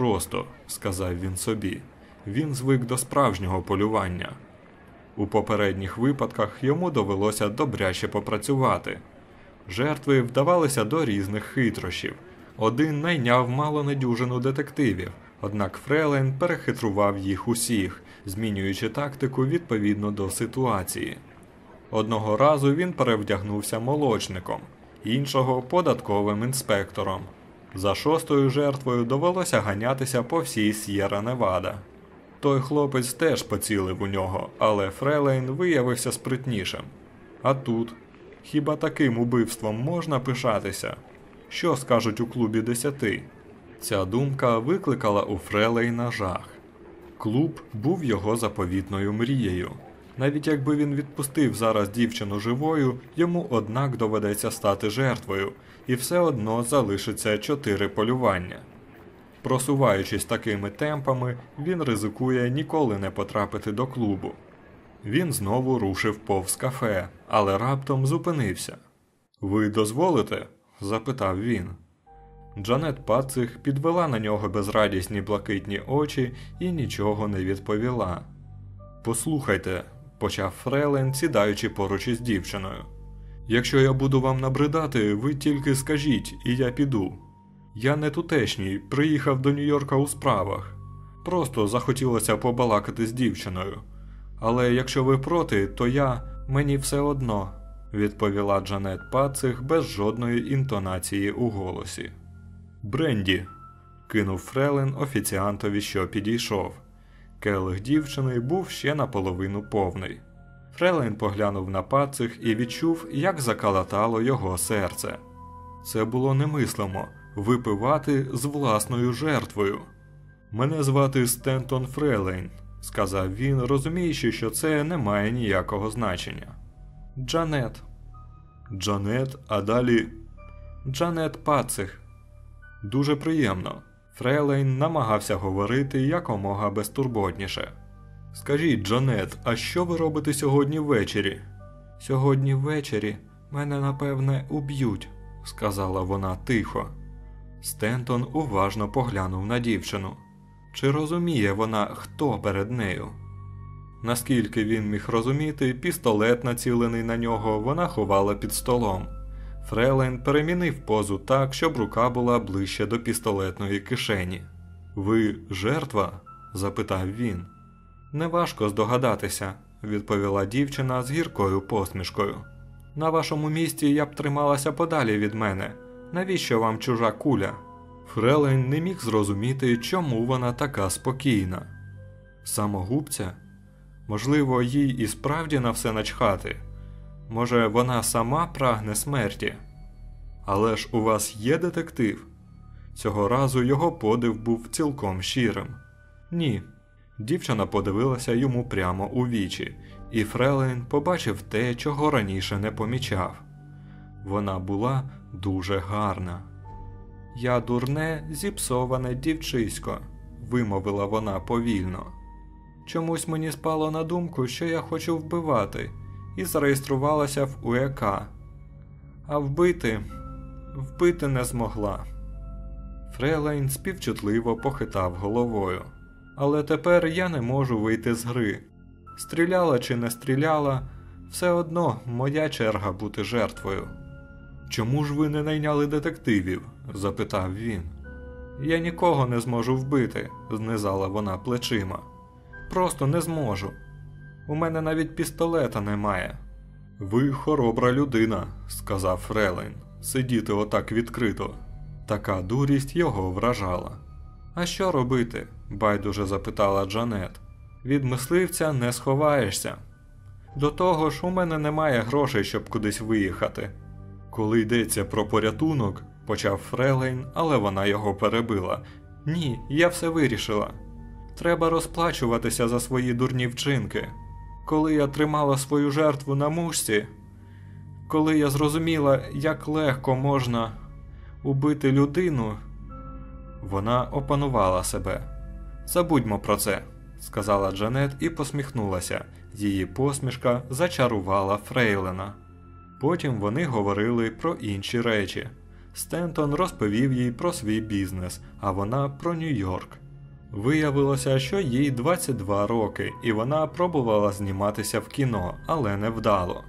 просто, сказав він собі. Він звик до справжнього полювання. У попередніх випадках йому довелося добряче попрацювати. Жертви вдавалися до різних хитрощів. Один найняв мало недюжину детективів, однак Фрелен перехитрував їх усіх, змінюючи тактику відповідно до ситуації. Одного разу він перевдягнувся молочником, іншого податковим інспектором. За шостою жертвою довелося ганятися по всій С'єра Невада. Той хлопець теж поцілив у нього, але Фрелейн виявився спритнішим. А тут хіба таким убивством можна пишатися? Що скажуть у клубі десяти? Ця думка викликала у Фрелейна жах. Клуб був його заповітною мрією. Навіть якби він відпустив зараз дівчину живою, йому однак доведеться стати жертвою, і все одно залишиться чотири полювання. Просуваючись такими темпами, він ризикує ніколи не потрапити до клубу. Він знову рушив повз кафе, але раптом зупинився. Ви дозволите? запитав він. Джанет Пацих підвела на нього безрадісні блакитні очі і нічого не відповіла. Послухайте, почав Фрелен, сідаючи поруч із дівчиною. Якщо я буду вам набридати, ви тільки скажіть, і я піду. Я не тутешній, приїхав до Нью-Йорка у справах. Просто захотілося побалакати з дівчиною. Але якщо ви проти, то я мені все одно, відповіла Джанет Пацих без жодної інтонації у голосі. Бренді, кинув Фрелен офіціантові, що підійшов. Келих дівчини був ще наполовину повний. Фрелен поглянув на пацих і відчув, як закалатало його серце. Це було немислимо випивати з власною жертвою. Мене звати Стентон Фрелейн, сказав він, розуміючи, що це не має ніякого значення. Джанет. Джанет, а далі. Джанет Пацих. Дуже приємно. Фрейлейн намагався говорити якомога безтурботніше. Скажіть, Джанет, а що ви робите сьогодні ввечері? Сьогодні ввечері мене напевне уб'ють, сказала вона тихо. Стентон уважно поглянув на дівчину. Чи розуміє вона, хто перед нею? Наскільки він міг розуміти, пістолет, націлений на нього, вона ховала під столом. Фрелен перемінив позу так, щоб рука була ближче до пістолетної кишені. Ви жертва? запитав він. Неважко здогадатися, відповіла дівчина з гіркою посмішкою. На вашому місці я б трималася подалі від мене. Навіщо вам чужа куля? Фрелен не міг зрозуміти, чому вона така спокійна. Самогубця? Можливо, їй і справді на все начхати. Може, вона сама прагне смерті? Але ж у вас є детектив? Цього разу його подив був цілком щирим. Ні. Дівчина подивилася йому прямо у вічі, і Фрелейн побачив те, чого раніше не помічав. Вона була дуже гарна. Я дурне, зіпсоване дівчисько, вимовила вона повільно. Чомусь мені спало на думку, що я хочу вбивати, і зареєструвалася в УЕК. А вбити, вбити не змогла. Фрелейн співчутливо похитав головою. Але тепер я не можу вийти з гри. Стріляла чи не стріляла, все одно моя черга бути жертвою. Чому ж ви не найняли детективів? запитав він. Я нікого не зможу вбити, знизала вона плечима. Просто не зможу. У мене навіть пістолета немає. Ви хоробра людина, сказав Фрелейн, сидіти отак відкрито. Така дурість його вражала. А що робити? байдуже запитала Джанет. Від мисливця не сховаєшся. До того ж, у мене немає грошей, щоб кудись виїхати. Коли йдеться про порятунок, почав Фрелейн, але вона його перебила. Ні, я все вирішила. Треба розплачуватися за свої дурні вчинки. Коли я тримала свою жертву на мушці, коли я зрозуміла, як легко можна убити людину, вона опанувала себе. Забудьмо про це, сказала Джанет і посміхнулася. Її посмішка зачарувала Фрейлена. Потім вони говорили про інші речі. Стентон розповів їй про свій бізнес, а вона про Нью-Йорк. Виявилося, що їй 22 роки, і вона пробувала зніматися в кіно, але невдало.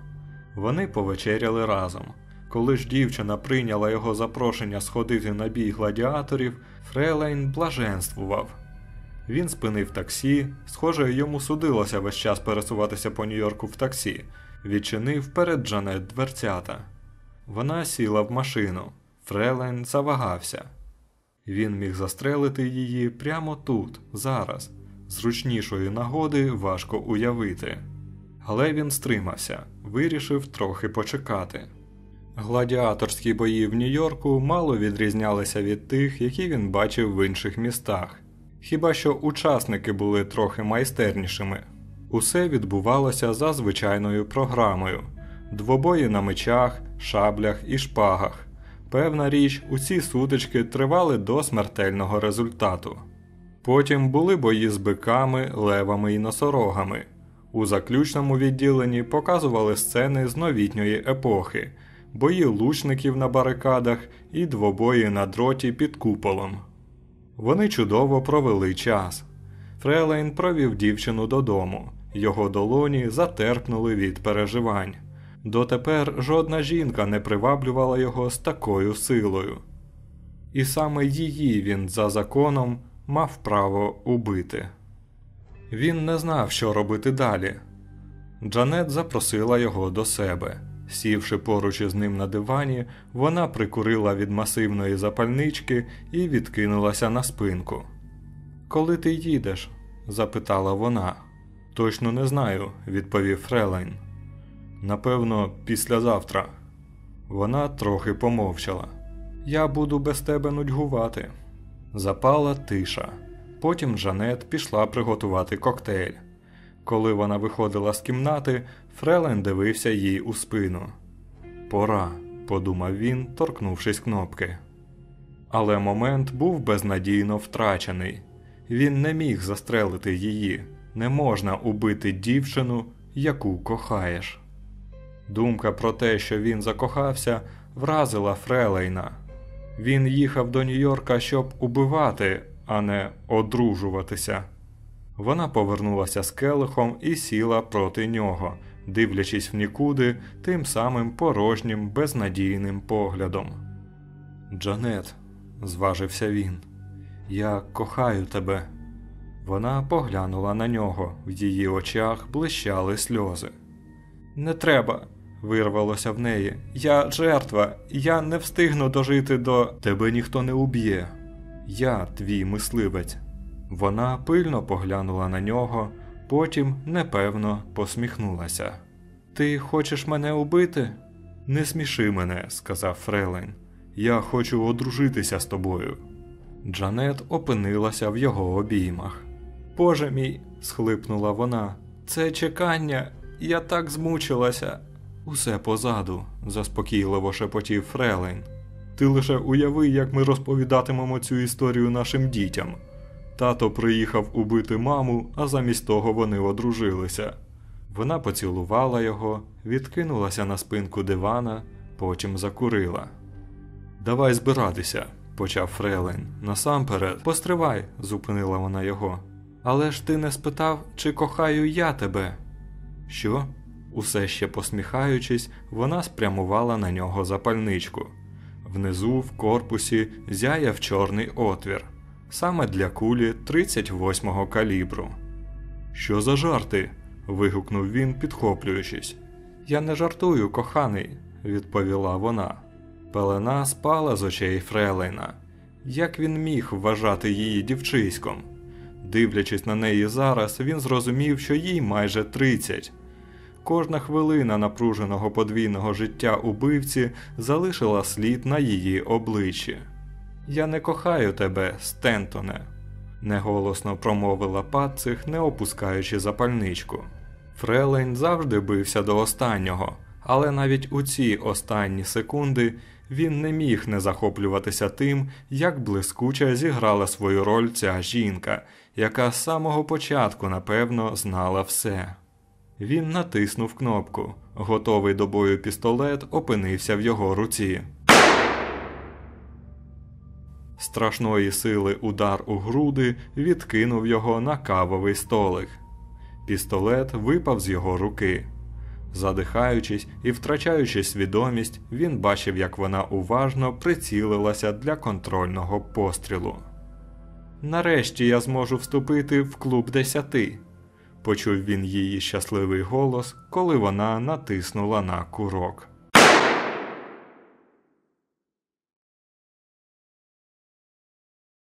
Вони повечеряли разом. Коли ж дівчина прийняла його запрошення сходити на бій гладіаторів, Фрелейн блаженствував. Він спинив таксі, схоже, йому судилося весь час пересуватися по Нью-Йорку в таксі, відчинив перед Джанет дверцята. Вона сіла в машину. Фрелейн завагався. Він міг застрелити її прямо тут, зараз. Зручнішої нагоди важко уявити. Але він стримався, вирішив трохи почекати. Гладіаторські бої в Нью-Йорку мало відрізнялися від тих, які він бачив в інших містах. Хіба що учасники були трохи майстернішими. Усе відбувалося за звичайною програмою: двобої на мечах, шаблях і шпагах. Певна річ, усі сутички тривали до смертельного результату. Потім були бої з биками, левами і носорогами. У заключному відділенні показували сцени з новітньої епохи, бої лучників на барикадах і двобої на дроті під куполом. Вони чудово провели час. Фрелейн провів дівчину додому, його долоні затерпнули від переживань. Дотепер жодна жінка не приваблювала його з такою силою. І саме її він за законом мав право убити. Він не знав, що робити далі. Джанет запросила його до себе. Сівши поруч із ним на дивані, вона прикурила від масивної запальнички і відкинулася на спинку. Коли ти їдеш? запитала вона. Точно не знаю, відповів Фрелайн. Напевно, післязавтра. Вона трохи помовчала. Я буду без тебе нудьгувати. Запала тиша. Потім Жанет пішла приготувати коктейль. Коли вона виходила з кімнати, Фрелен дивився їй у спину. Пора, подумав він, торкнувшись кнопки. Але момент був безнадійно втрачений. Він не міг застрелити її. Не можна убити дівчину, яку кохаєш. Думка про те, що він закохався, вразила Фрелейна. Він їхав до Нью-Йорка, щоб убивати, а не одружуватися. Вона повернулася з келихом і сіла проти нього, дивлячись в нікуди тим самим порожнім, безнадійним поглядом. Джанет, зважився він, я кохаю тебе. Вона поглянула на нього, в її очах блищали сльози. Не треба, вирвалося в неї. Я жертва, я не встигну дожити до тебе ніхто не уб'є. Я твій мисливець. Вона пильно поглянула на нього, потім непевно посміхнулася. Ти хочеш мене убити? Не сміши мене, сказав Фрелейн. Я хочу одружитися з тобою. Джанет опинилася в його обіймах. Боже мій, схлипнула вона, це чекання, я так змучилася. Усе позаду, заспокійливо шепотів Фрелейн. Ти лише уяви, як ми розповідатимемо цю історію нашим дітям. Тато приїхав убити маму, а замість того вони одружилися. Вона поцілувала його, відкинулася на спинку дивана, потім закурила. Давай збиратися, почав Фрелейн. Насамперед, постривай, зупинила вона його. Але ж ти не спитав, чи кохаю я тебе? Що? Усе ще посміхаючись, вона спрямувала на нього запальничку. Внизу, в корпусі, зяяв чорний отвір, саме для кулі 38-го калібру. Що за жарти? вигукнув він, підхоплюючись. Я не жартую, коханий, відповіла вона. Пелена спала з очей Фрелейна. Як він міг вважати її дівчиськом? Дивлячись на неї зараз, він зрозумів, що їй майже 30. Кожна хвилина напруженого подвійного життя убивці залишила слід на її обличчі. Я не кохаю тебе, Стентоне, неголосно промовила Патцих, не опускаючи запальничку. Фрелень завжди бився до останнього, але навіть у ці останні секунди він не міг не захоплюватися тим, як блискуче зіграла свою роль ця жінка, яка з самого початку, напевно, знала все. Він натиснув кнопку. Готовий до бою пістолет опинився в його руці. Страшної сили удар у груди відкинув його на кавовий столик. Пістолет випав з його руки. Задихаючись і втрачаючи свідомість, він бачив, як вона уважно прицілилася для контрольного пострілу. Нарешті я зможу вступити в клуб десяти, почув він її щасливий голос, коли вона натиснула на курок.